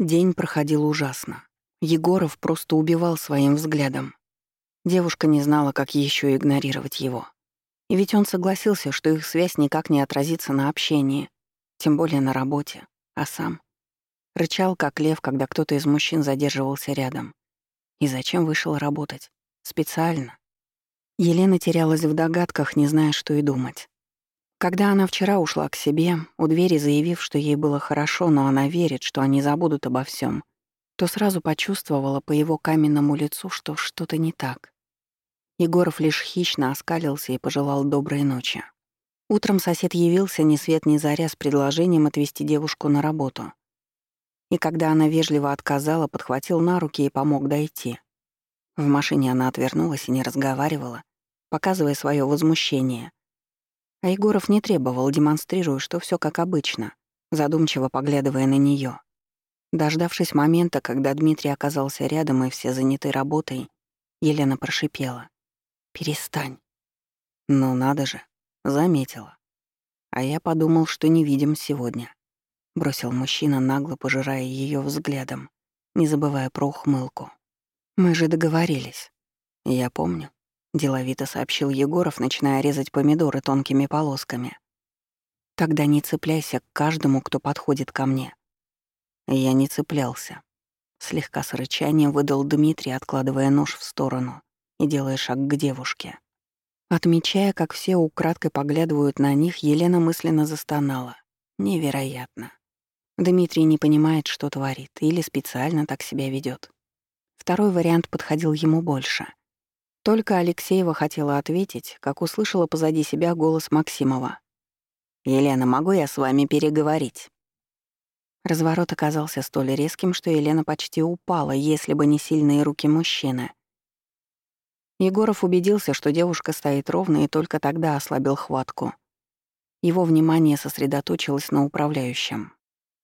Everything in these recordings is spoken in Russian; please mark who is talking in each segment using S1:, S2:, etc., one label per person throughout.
S1: День проходил ужасно. Егоров просто убивал своим взглядом. Девушка не знала, как еще игнорировать его. И ведь он согласился, что их связь никак не отразится на общении, тем более на работе, а сам. Рычал, как лев, когда кто-то из мужчин задерживался рядом. И зачем вышел работать? Специально. Елена терялась в догадках, не зная, что и думать. Когда она вчера ушла к себе, у двери заявив, что ей было хорошо, но она верит, что они забудут обо всем, то сразу почувствовала по его каменному лицу, что что-то не так. Егоров лишь хищно оскалился и пожелал доброй ночи. Утром сосед явился ни свет ни заря с предложением отвезти девушку на работу. И когда она вежливо отказала, подхватил на руки и помог дойти. В машине она отвернулась и не разговаривала, показывая свое возмущение — а Егоров не требовал, демонстрируя, что все как обычно, задумчиво поглядывая на нее. Дождавшись момента, когда Дмитрий оказался рядом и все заняты работой, Елена прошипела. «Перестань». «Ну надо же», — заметила. «А я подумал, что не видим сегодня», — бросил мужчина, нагло пожирая ее взглядом, не забывая про ухмылку. «Мы же договорились». «Я помню», деловито сообщил Егоров, начиная резать помидоры тонкими полосками. «Тогда не цепляйся к каждому, кто подходит ко мне». Я не цеплялся. Слегка с рычанием выдал Дмитрий, откладывая нож в сторону и делая шаг к девушке. Отмечая, как все украдкой поглядывают на них, Елена мысленно застонала. «Невероятно». Дмитрий не понимает, что творит, или специально так себя ведет. Второй вариант подходил ему больше — только Алексеева хотела ответить, как услышала позади себя голос Максимова. «Елена, могу я с вами переговорить?» Разворот оказался столь резким, что Елена почти упала, если бы не сильные руки мужчины. Егоров убедился, что девушка стоит ровно, и только тогда ослабил хватку. Его внимание сосредоточилось на управляющем.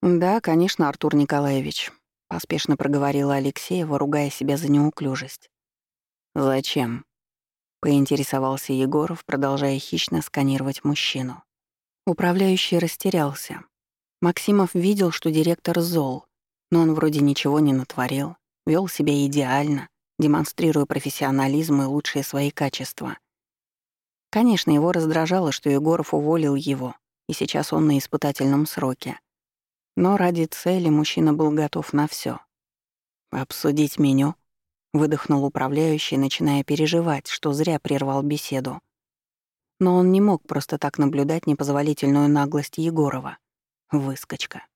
S1: «Да, конечно, Артур Николаевич», — поспешно проговорила Алексеева, ругая себя за неуклюжесть. «Зачем?» — поинтересовался Егоров, продолжая хищно сканировать мужчину. Управляющий растерялся. Максимов видел, что директор зол, но он вроде ничего не натворил, вел себя идеально, демонстрируя профессионализм и лучшие свои качества. Конечно, его раздражало, что Егоров уволил его, и сейчас он на испытательном сроке. Но ради цели мужчина был готов на все. «Обсудить меню?» Выдохнул управляющий, начиная переживать, что зря прервал беседу. Но он не мог просто так наблюдать непозволительную наглость Егорова. Выскочка.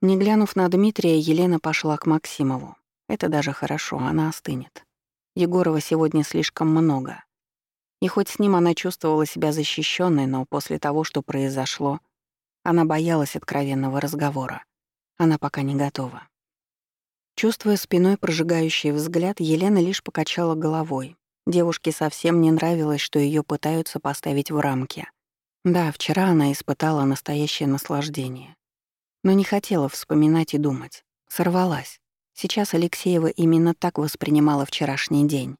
S1: Не глянув на Дмитрия, Елена пошла к Максимову. Это даже хорошо, она остынет. Егорова сегодня слишком много. И хоть с ним она чувствовала себя защищенной, но после того, что произошло, она боялась откровенного разговора. Она пока не готова. Чувствуя спиной прожигающий взгляд, Елена лишь покачала головой. Девушке совсем не нравилось, что ее пытаются поставить в рамки. Да, вчера она испытала настоящее наслаждение. Но не хотела вспоминать и думать. Сорвалась. Сейчас Алексеева именно так воспринимала вчерашний день.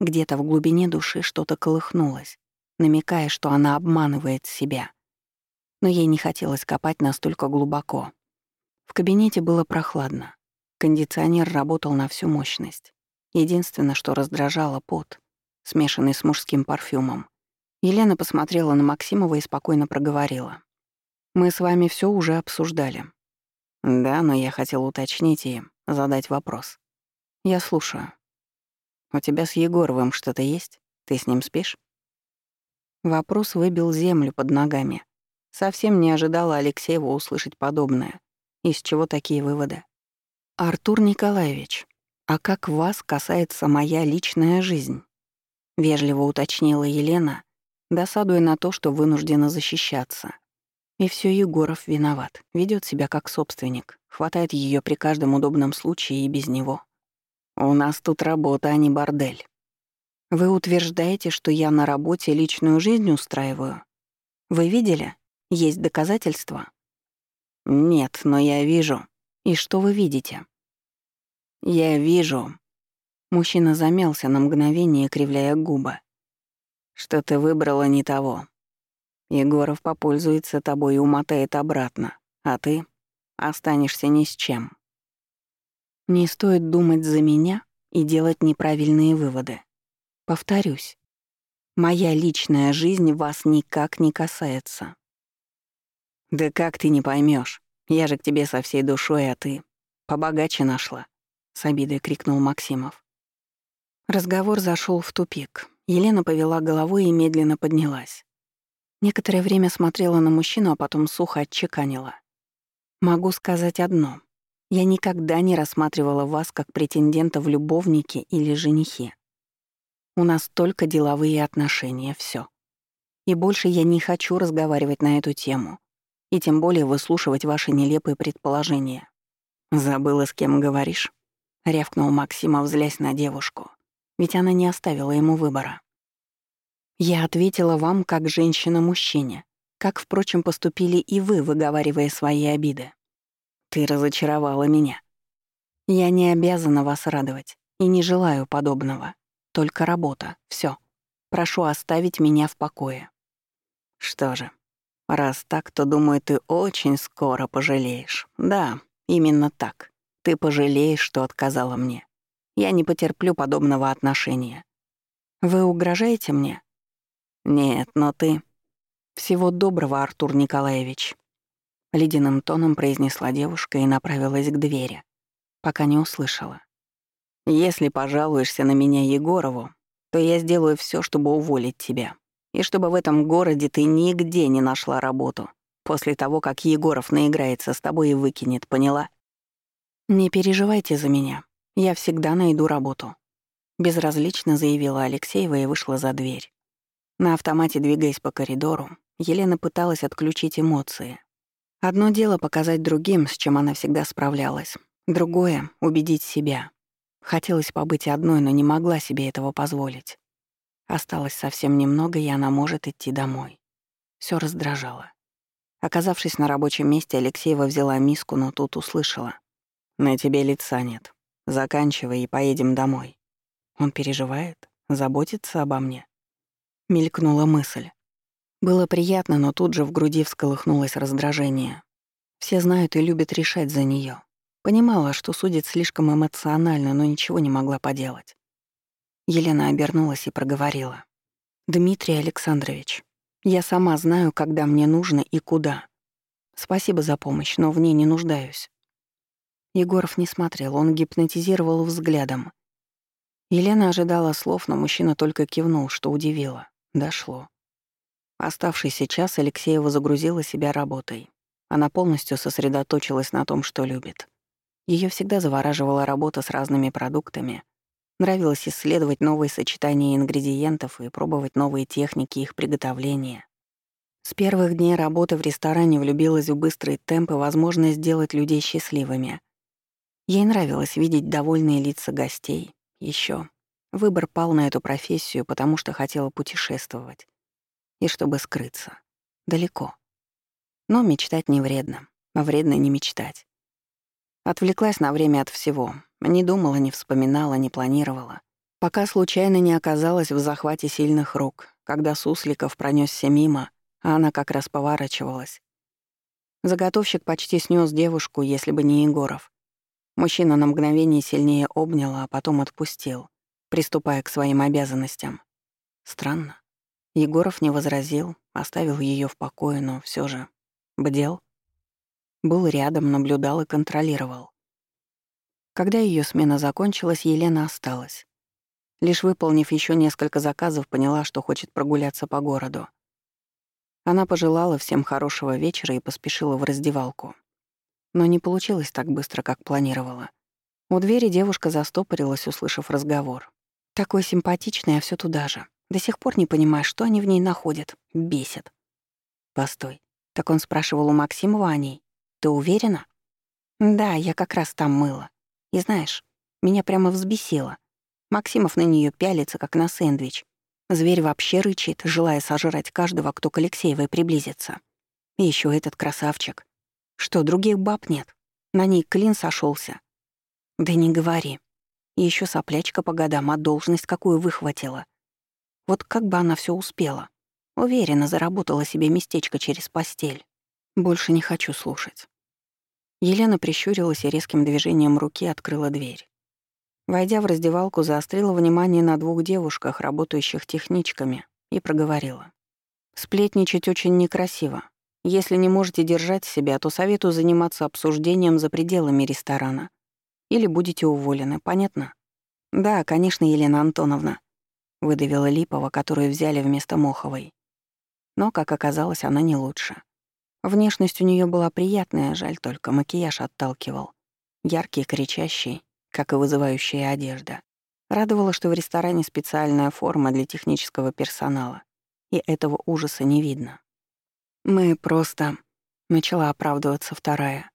S1: Где-то в глубине души что-то колыхнулось, намекая, что она обманывает себя. Но ей не хотелось копать настолько глубоко. В кабинете было прохладно. Кондиционер работал на всю мощность. Единственное, что раздражало пот, смешанный с мужским парфюмом. Елена посмотрела на Максимова и спокойно проговорила. «Мы с вами все уже обсуждали». «Да, но я хотел уточнить и задать вопрос». «Я слушаю». «У тебя с Егоровым что-то есть? Ты с ним спишь?» Вопрос выбил землю под ногами. Совсем не ожидала Алексеева услышать подобное. Из чего такие выводы? «Артур Николаевич, а как вас касается моя личная жизнь?» — вежливо уточнила Елена, досадуя на то, что вынуждена защищаться. И все Егоров виноват, ведет себя как собственник, хватает ее при каждом удобном случае и без него. «У нас тут работа, а не бордель». «Вы утверждаете, что я на работе личную жизнь устраиваю? Вы видели? Есть доказательства?» «Нет, но я вижу», и что вы видите?» «Я вижу...» Мужчина замялся на мгновение, кривляя губы. «Что ты выбрала не того. Егоров попользуется тобой и умотает обратно, а ты останешься ни с чем». Не стоит думать за меня и делать неправильные выводы. Повторюсь, моя личная жизнь вас никак не касается. «Да как ты не поймешь? Я же к тебе со всей душой, а ты побогаче нашла», — с обидой крикнул Максимов. Разговор зашел в тупик. Елена повела головой и медленно поднялась. Некоторое время смотрела на мужчину, а потом сухо отчеканила. «Могу сказать одно. Я никогда не рассматривала вас как претендента в любовнике или женихи. У нас только деловые отношения, все. И больше я не хочу разговаривать на эту тему и тем более выслушивать ваши нелепые предположения. «Забыла, с кем говоришь?» — рявкнул Максимов, взлясь на девушку. Ведь она не оставила ему выбора. «Я ответила вам как женщина-мужчине, как, впрочем, поступили и вы, выговаривая свои обиды. Ты разочаровала меня. Я не обязана вас радовать и не желаю подобного. Только работа, все. Прошу оставить меня в покое». «Что же, Раз так, то, думаю, ты очень скоро пожалеешь. Да, именно так. Ты пожалеешь, что отказала мне. Я не потерплю подобного отношения. Вы угрожаете мне? Нет, но ты... Всего доброго, Артур Николаевич. Ледяным тоном произнесла девушка и направилась к двери, пока не услышала. «Если пожалуешься на меня Егорову, то я сделаю все, чтобы уволить тебя и чтобы в этом городе ты нигде не нашла работу. После того, как Егоров наиграется с тобой и выкинет, поняла? Не переживайте за меня. Я всегда найду работу. Безразлично заявила Алексеева и вышла за дверь. На автомате, двигаясь по коридору, Елена пыталась отключить эмоции. Одно дело показать другим, с чем она всегда справлялась. Другое — убедить себя. Хотелось побыть одной, но не могла себе этого позволить. Осталось совсем немного, и она может идти домой. Все раздражало. Оказавшись на рабочем месте, Алексеева взяла миску, но тут услышала. «На тебе лица нет. Заканчивай и поедем домой». «Он переживает? Заботится обо мне?» Мелькнула мысль. Было приятно, но тут же в груди всколыхнулось раздражение. Все знают и любят решать за нее. Понимала, что судит слишком эмоционально, но ничего не могла поделать. Елена обернулась и проговорила. «Дмитрий Александрович, я сама знаю, когда мне нужно и куда. Спасибо за помощь, но в ней не нуждаюсь». Егоров не смотрел, он гипнотизировал взглядом. Елена ожидала слов, но мужчина только кивнул, что удивило. Дошло. Оставшийся час Алексеева загрузила себя работой. Она полностью сосредоточилась на том, что любит. Ее всегда завораживала работа с разными продуктами — Нравилось исследовать новые сочетания ингредиентов и пробовать новые техники их приготовления. С первых дней работы в ресторане влюбилась в быстрый темп и возможность сделать людей счастливыми. Ей нравилось видеть довольные лица гостей. Еще выбор пал на эту профессию, потому что хотела путешествовать. И чтобы скрыться. Далеко. Но мечтать не вредно, а вредно не мечтать. Отвлеклась на время от всего, не думала, не вспоминала, не планировала. Пока случайно не оказалась в захвате сильных рук, когда Сусликов пронесся мимо, а она как раз поворачивалась. Заготовщик почти снес девушку, если бы не Егоров. Мужчина на мгновение сильнее обнял, а потом отпустил, приступая к своим обязанностям. Странно. Егоров не возразил, оставил ее в покое, но все же бдел. Был рядом, наблюдал и контролировал. Когда ее смена закончилась, Елена осталась. Лишь выполнив еще несколько заказов, поняла, что хочет прогуляться по городу. Она пожелала всем хорошего вечера и поспешила в раздевалку. Но не получилось так быстро, как планировала. У двери девушка застопорилась, услышав разговор. «Такой симпатичный, а все туда же. До сих пор не понимаю, что они в ней находят. Бесит». «Постой. Так он спрашивал у Максимова о ней. Ты уверена?» «Да, я как раз там мыла. И знаешь, меня прямо взбесило. Максимов на нее пялится, как на сэндвич. Зверь вообще рычит, желая сожрать каждого, кто к Алексеевой приблизится. И еще этот красавчик. Что, других баб нет? На ней клин сошелся. Да не говори. Еще соплячка по годам, а должность какую выхватила. Вот как бы она все успела. Уверенно заработала себе местечко через постель. Больше не хочу слушать. Елена прищурилась и резким движением руки открыла дверь. Войдя в раздевалку, заострила внимание на двух девушках, работающих техничками, и проговорила. «Сплетничать очень некрасиво. Если не можете держать себя, то советую заниматься обсуждением за пределами ресторана. Или будете уволены, понятно?» «Да, конечно, Елена Антоновна», — выдавила Липова, которую взяли вместо Моховой. Но, как оказалось, она не лучше. Внешность у нее была приятная, жаль только макияж отталкивал. Яркий, кричащий, как и вызывающая одежда. Радовало, что в ресторане специальная форма для технического персонала, и этого ужаса не видно. «Мы просто...» — начала оправдываться вторая.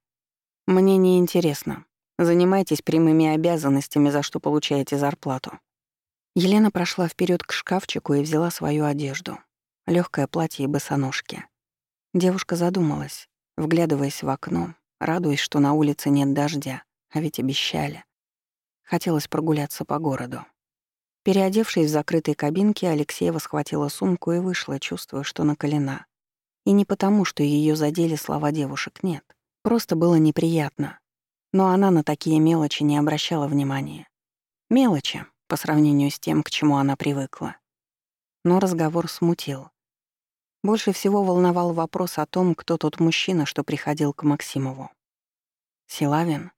S1: «Мне не интересно. Занимайтесь прямыми обязанностями, за что получаете зарплату». Елена прошла вперед к шкафчику и взяла свою одежду. легкое платье и босоножки. Девушка задумалась, вглядываясь в окно, радуясь, что на улице нет дождя, а ведь обещали. Хотелось прогуляться по городу. Переодевшись в закрытой кабинке, Алексеева схватила сумку и вышла, чувствуя, что наколена. И не потому, что ее задели слова девушек, нет. Просто было неприятно. Но она на такие мелочи не обращала внимания. Мелочи по сравнению с тем, к чему она привыкла. Но разговор смутил. Больше всего волновал вопрос о том, кто тот мужчина, что приходил к Максимову. Силавин?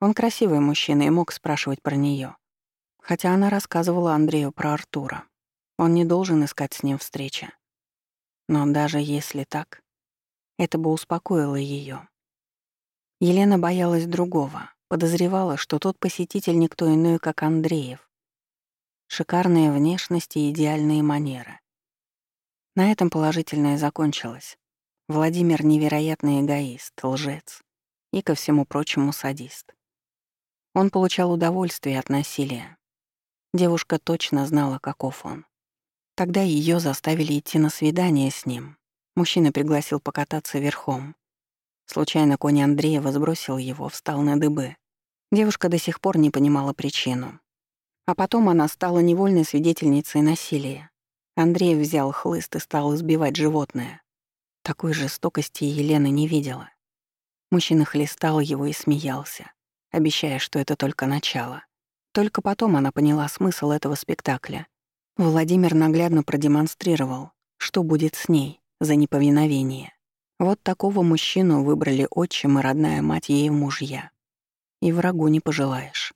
S1: Он красивый мужчина и мог спрашивать про нее. Хотя она рассказывала Андрею про Артура. Он не должен искать с ним встречи. Но даже если так, это бы успокоило ее. Елена боялась другого, подозревала, что тот посетитель никто иной, как Андреев. Шикарная внешность и идеальные манеры. На этом положительное закончилось. Владимир — невероятный эгоист, лжец и, ко всему прочему, садист. Он получал удовольствие от насилия. Девушка точно знала, каков он. Тогда ее заставили идти на свидание с ним. Мужчина пригласил покататься верхом. Случайно конь Андрея возбросил его, встал на дыбы. Девушка до сих пор не понимала причину. А потом она стала невольной свидетельницей насилия. Андрей взял хлыст и стал избивать животное. Такой жестокости Елена не видела. Мужчина хлестал его и смеялся, обещая, что это только начало. Только потом она поняла смысл этого спектакля. Владимир наглядно продемонстрировал, что будет с ней за неповиновение. Вот такого мужчину выбрали отчим и родная мать ей мужья. И врагу не пожелаешь.